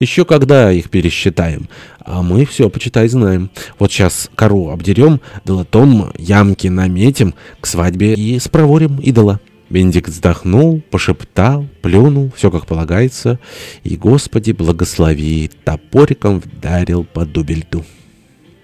Еще когда их пересчитаем? А мы все, почитай, знаем. Вот сейчас кору обдерем, долотом ямки наметим, к свадьбе и спроворим идола». Бендик вздохнул, пошептал, плюнул, все как полагается, и, Господи, благослови, топориком вдарил по дубельту.